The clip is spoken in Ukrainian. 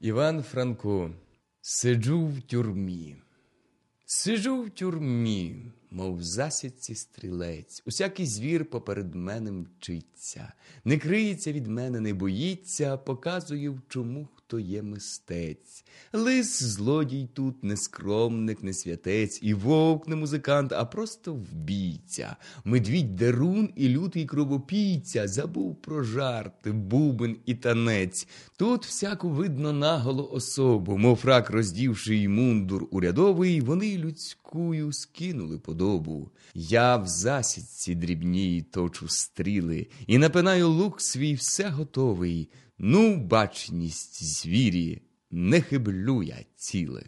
Іван Франко, сиджу в тюрмі. Сиджу в тюрмі, мов в засідці стрілець. Усякий звір поперед мене мчиться, не криється від мене, не боїться, показує, в чому хто є мистець. Лис злодій тут, не скромник, не святець, і вовк не музикант, а просто вбійця. Медвідь дерун і лютий кровопійця забув про жарти, бубен і танець. Тут всяку видно наголо особу, мов фрак, роздівши й мундур урядовий, вони людськую скинули подобу. Я в засідці дрібній точу стріли, і напинаю лук свій все готовий. Ну, бачність звірі, не хиблю я ціле.